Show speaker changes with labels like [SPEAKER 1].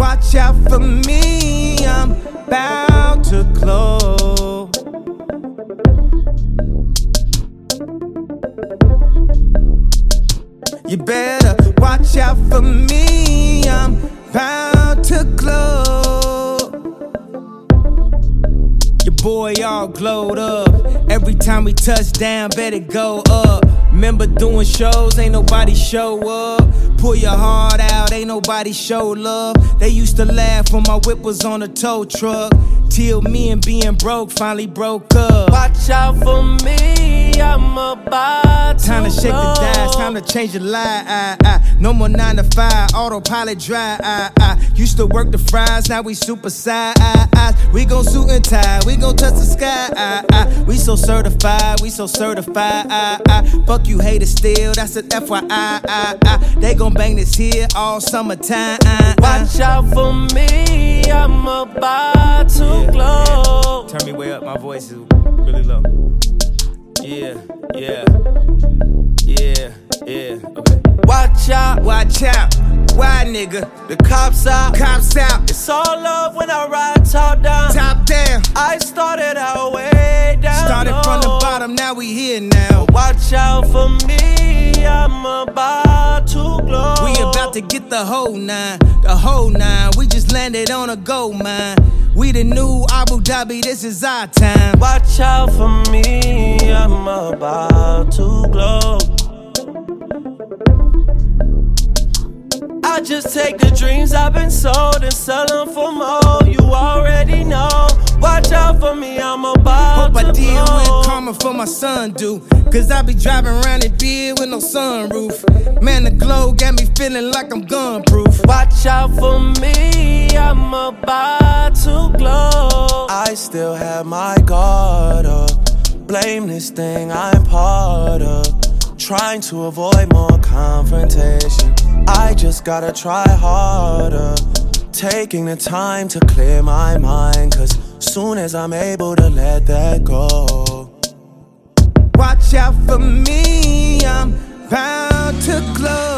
[SPEAKER 1] Watch out for me, I'm about to glow. You better watch out for me, I'm about to glow. Your boy all glowed up. Every time we touch down, better go up. Remember doing shows, ain't nobody show up. Pull your heart out, ain't nobody show love. They used to laugh when my whip was on a tow truck. Till me and being broke finally broke up.
[SPEAKER 2] Watch out for me, I'm about
[SPEAKER 1] Time to shake the dice, time to change the life. I, I. No more nine to five, autopilot drive. I, I. Used to work the fries, now we super side. I, I. We gon' suit and tie, we gon' touch the sky. I, I. We so certified, we so certified. I, I. Fuck you haters still, that's an FYI. I, I. They gon' bang this here all summertime. I, I.
[SPEAKER 2] Watch out for me, I'm about to glow.
[SPEAKER 1] Turn me way up, my voice is really low. Yeah, yeah, yeah, yeah. Okay.
[SPEAKER 2] Watch out,
[SPEAKER 1] Watch out, why nigga?
[SPEAKER 2] the cops out.
[SPEAKER 1] Cops out,
[SPEAKER 2] It's all love when I ride top down.
[SPEAKER 1] top down.
[SPEAKER 2] I started out way down.
[SPEAKER 1] Started from the bottom, now we here now.
[SPEAKER 2] Watch out for me, I'm about to glow.
[SPEAKER 1] We about to get the whole nine, the whole nine. We just landed on a gold mine. We the new Abu Dhabi, this is our time.
[SPEAKER 2] Watch out for me, I'm about to glow. I just take the dreams I've been sold and sell them for more. You already
[SPEAKER 1] my son, do. Cause I be driving around in beer with no sunroof. Man, the glow got me feeling like I'm gun proof.
[SPEAKER 2] Watch out for me, I'm about to glow. I still have my guard up. Blame this thing I'm part of. Trying to avoid more confrontation. I just gotta try harder. Taking the time to clear my mind. Cause soon as I'm able to let that go, Watch out for me, I'm bound to close.